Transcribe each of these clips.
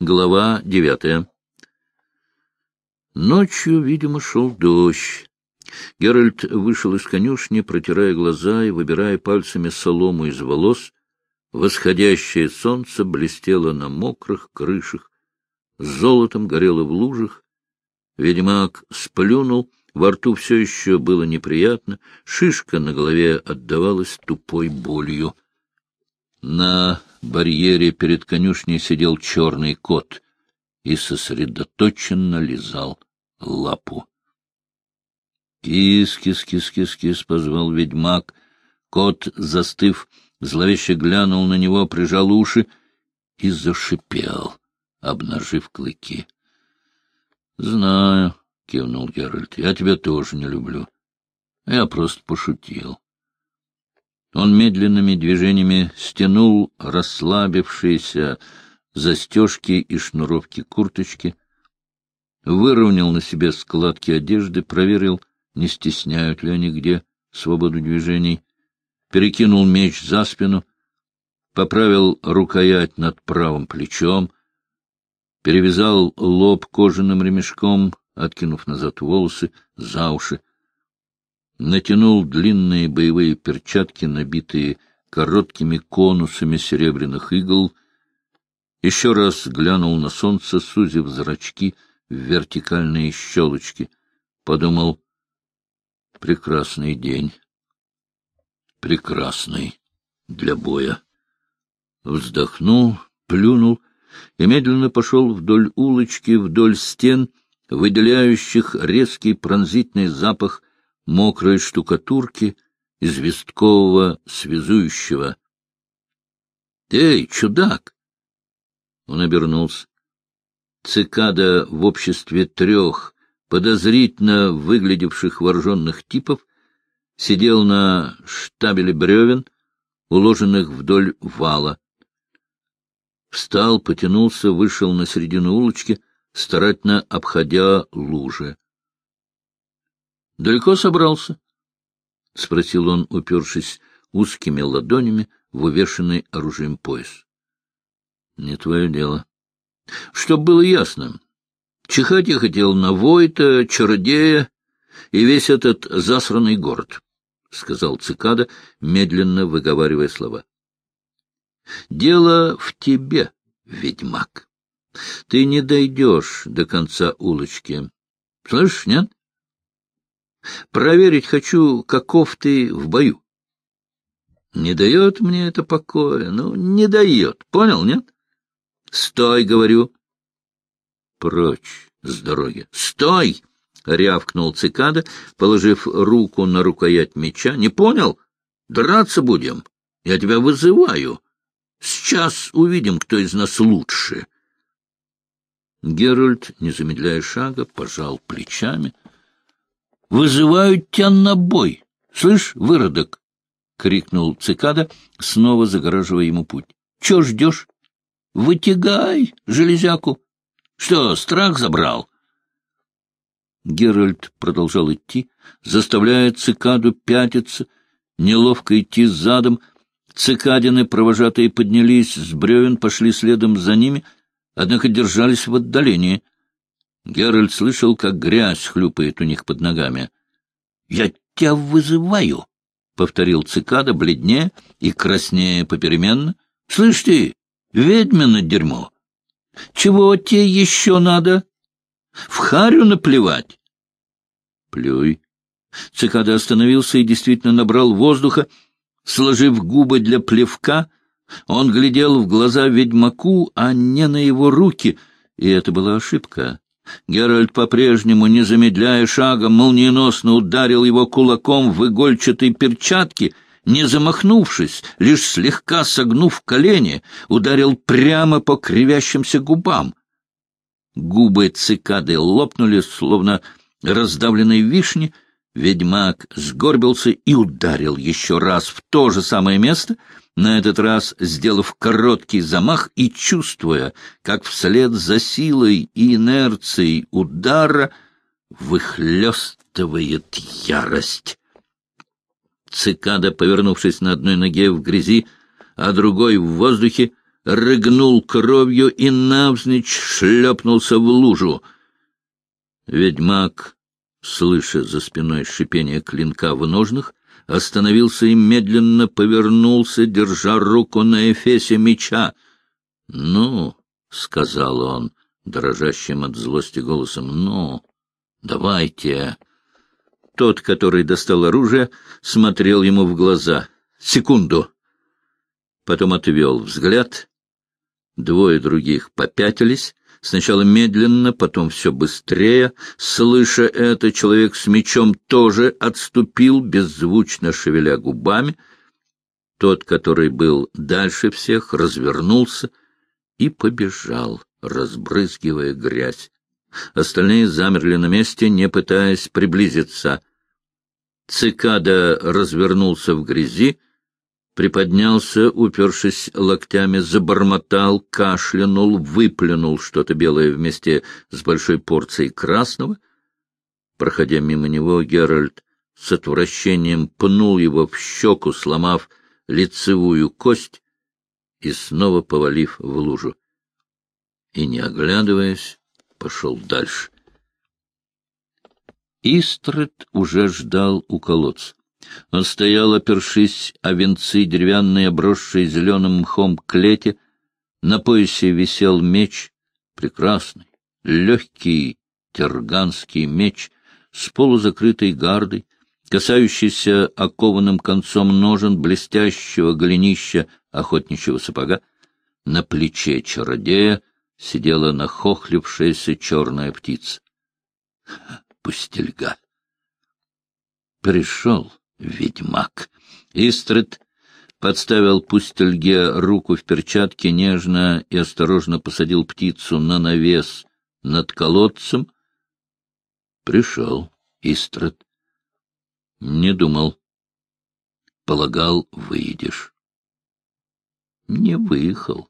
Глава девятая. Ночью, видимо, шел дождь. Геральт вышел из конюшни, протирая глаза и выбирая пальцами солому из волос. Восходящее солнце блестело на мокрых крышах, золотом горело в лужах. Ведьмак сплюнул, во рту все еще было неприятно, шишка на голове отдавалась тупой болью. На барьере перед конюшней сидел черный кот и сосредоточенно лизал лапу. «Кис, кис, кис, кис, кис!» — позвал ведьмак. Кот, застыв, зловеще глянул на него, прижал уши и зашипел, обнажив клыки. — Знаю, — кивнул Геральт, — я тебя тоже не люблю. Я просто пошутил. Он медленными движениями стянул расслабившиеся застежки и шнуровки курточки, выровнял на себе складки одежды, проверил, не стесняют ли они где свободу движений, перекинул меч за спину, поправил рукоять над правым плечом, перевязал лоб кожаным ремешком, откинув назад волосы за уши, натянул длинные боевые перчатки, набитые короткими конусами серебряных игл, еще раз глянул на солнце, сузив зрачки в вертикальные щелочки, подумал, прекрасный день, прекрасный для боя. Вздохнул, плюнул и медленно пошел вдоль улочки, вдоль стен, выделяющих резкий пронзительный запах мокрой штукатурки, известкового связующего. — Эй, чудак! Он обернулся. Цикада в обществе трех подозрительно выглядевших вооруженных типов сидел на штабеле бревен, уложенных вдоль вала. Встал, потянулся, вышел на середину улочки, старательно обходя лужи. — Далеко собрался? — спросил он, упершись узкими ладонями в увешанный оружием пояс. — Не твое дело. — Чтоб было ясно, чихать я хотел на Войта, Чародея и весь этот засранный город, — сказал цикада, медленно выговаривая слова. — Дело в тебе, ведьмак. Ты не дойдешь до конца улочки. Слышишь, нет? Проверить хочу, каков ты в бою. Не дает мне это покоя. Ну, не дает. Понял, нет? Стой, говорю. Прочь с дороги. Стой! — рявкнул цикада, положив руку на рукоять меча. — Не понял? Драться будем. Я тебя вызываю. Сейчас увидим, кто из нас лучше. Геральт, не замедляя шага, пожал плечами — Вызывают тебя на бой. Слышь, выродок! — крикнул цикада, снова загораживая ему путь. — Чего ждешь? Вытягай железяку. Что, страх забрал? Геральт продолжал идти, заставляя цикаду пятиться, неловко идти задом. Цикадины, провожатые, поднялись с бревен, пошли следом за ними, однако держались в отдалении — Геральт слышал, как грязь хлюпает у них под ногами. — Я тебя вызываю, — повторил цикада, бледнее и краснее попеременно. — Слышь ты, ведьмино дерьмо! Чего тебе еще надо? В харю наплевать? — Плюй. Цикада остановился и действительно набрал воздуха, сложив губы для плевка. Он глядел в глаза ведьмаку, а не на его руки, и это была ошибка. Геральт по-прежнему, не замедляя шага, молниеносно ударил его кулаком в игольчатой перчатке, не замахнувшись, лишь слегка согнув колени, ударил прямо по кривящимся губам. Губы цикады лопнули, словно раздавленные вишни, ведьмак сгорбился и ударил еще раз в то же самое место — на этот раз сделав короткий замах и чувствуя, как вслед за силой и инерцией удара выхлестывает ярость. Цикада, повернувшись на одной ноге в грязи, а другой в воздухе, рыгнул кровью и навзничь шлепнулся в лужу. Ведьмак, слыша за спиной шипение клинка в ножнах, остановился и медленно повернулся, держа руку на эфесе меча. — Ну, — сказал он, дрожащим от злости голосом, — ну, давайте. Тот, который достал оружие, смотрел ему в глаза. Секунду. Потом отвел взгляд. Двое других попятились, сначала медленно, потом все быстрее. Слыша это, человек с мечом тоже отступил, беззвучно шевеля губами. Тот, который был дальше всех, развернулся и побежал, разбрызгивая грязь. Остальные замерли на месте, не пытаясь приблизиться. Цикада развернулся в грязи, приподнялся, упершись локтями, забормотал, кашлянул, выплюнул что-то белое вместе с большой порцией красного. Проходя мимо него, Геральт с отвращением пнул его в щеку, сломав лицевую кость и снова повалив в лужу. И, не оглядываясь, пошел дальше. Истред уже ждал у колодца. Он стоял, опершись о венцы деревянной, обросшей зеленым мхом клети. На поясе висел меч, прекрасный, легкий терганский меч с полузакрытой гардой, касающийся окованным концом ножен блестящего голенища охотничьего сапога. На плече чародея сидела нахохлившаяся черная птица. Пустельга. Пришел ведьмак. Истрид подставил пустельге руку в перчатке, нежно и осторожно посадил птицу на навес над колодцем. Пришел Истрид. Не думал. Полагал, выйдешь. Не выехал.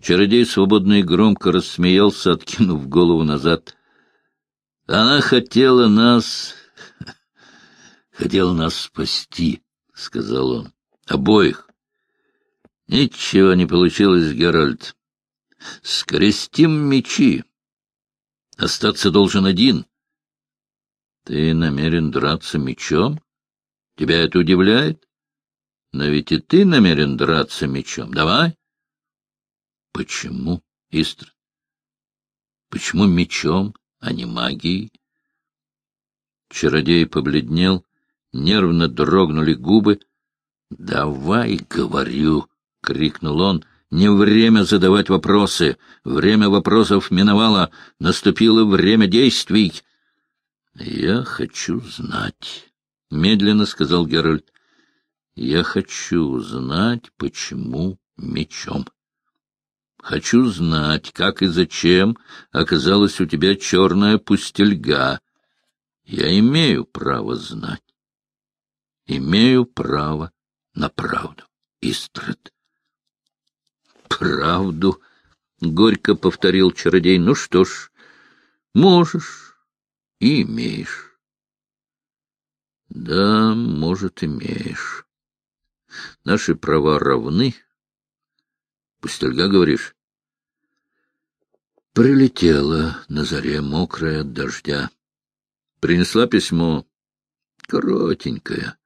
Чародей свободно и громко рассмеялся, откинув голову назад. Она хотела нас хотел нас спасти, — сказал он. — Обоих. Ничего не получилось, Геральт. Скрестим мечи. Остаться должен один. Ты намерен драться мечом? Тебя это удивляет? Но ведь и ты намерен драться мечом. Давай. Почему, Истр? Почему мечом, а не магией? Чародей побледнел нервно дрогнули губы. — Давай, говорю, — крикнул он, — не время задавать вопросы. Время вопросов миновало, наступило время действий. — Я хочу знать, — медленно сказал Геральт. — Я хочу знать, почему мечом. Хочу знать, как и зачем оказалась у тебя черная пустельга. Я имею право знать имею право на правду. Истрат. Правду, — горько повторил чародей. Ну что ж, можешь и имеешь. Да, может, имеешь. Наши права равны. Пустельга, говоришь? Прилетела на заре мокрая от дождя. Принесла письмо коротенькое,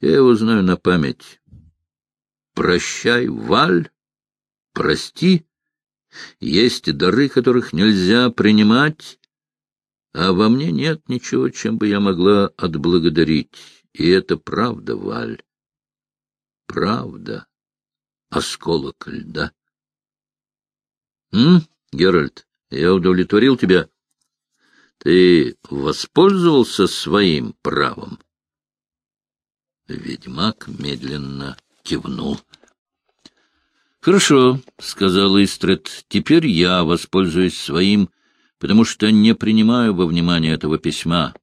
я его знаю на память. Прощай, Валь, прости. Есть дары, которых нельзя принимать, а во мне нет ничего, чем бы я могла отблагодарить. И это правда, Валь. Правда. Осколок льда. М, Геральт, я удовлетворил тебя. Ты воспользовался своим правом? Ведьмак медленно кивнул. — Хорошо, — сказал Истред, — теперь я воспользуюсь своим, потому что не принимаю во внимание этого письма.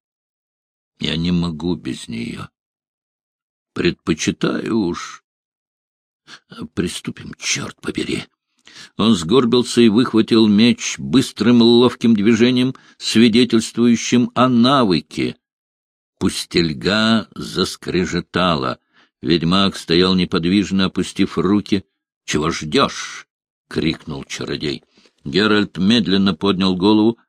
Я не могу без нее. Предпочитаю уж. Приступим, черт побери. Он сгорбился и выхватил меч быстрым ловким движением, свидетельствующим о навыке — Пустельга заскрежетала. Ведьмак стоял неподвижно, опустив руки, — Чего ждешь? — крикнул чародей. Геральт медленно поднял голову,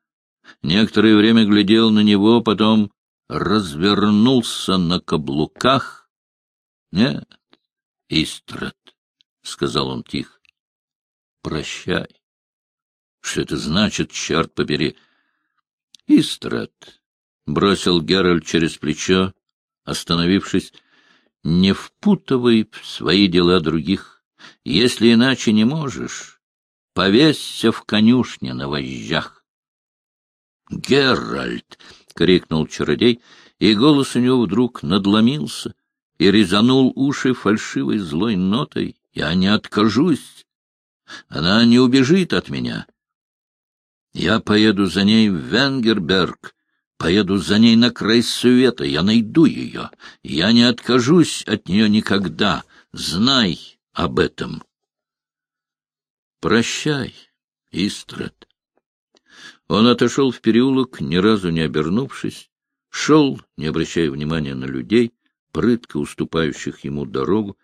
некоторое время глядел на него, потом развернулся на каблуках. — Нет, Истрат, — сказал он тихо, — прощай. Что это значит, черт побери? — Истрат, — бросил Геральт через плечо, остановившись, — не впутывай в свои дела других. Если иначе не можешь, повесься в конюшне на вожжах. — Геральт! — крикнул чародей, и голос у него вдруг надломился и резанул уши фальшивой злой нотой. — Я не откажусь. Она не убежит от меня. Я поеду за ней в Венгерберг, поеду за ней на край света, я найду ее. Я не откажусь от нее никогда. Знай об этом. Прощай, Истрат. Он отошел в переулок, ни разу не обернувшись, шел, не обращая внимания на людей, прытко уступающих ему дорогу,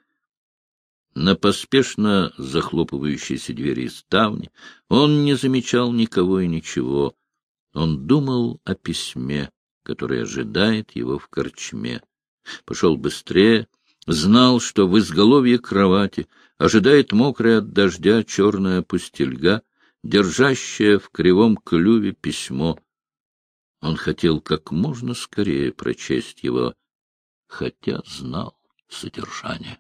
на поспешно захлопывающиеся двери и ставни. Он не замечал никого и ничего. Он думал о письме, которое ожидает его в корчме. Пошел быстрее, знал, что в изголовье кровати ожидает мокрая от дождя черная пустельга, держащая в кривом клюве письмо. Он хотел как можно скорее прочесть его, хотя знал содержание.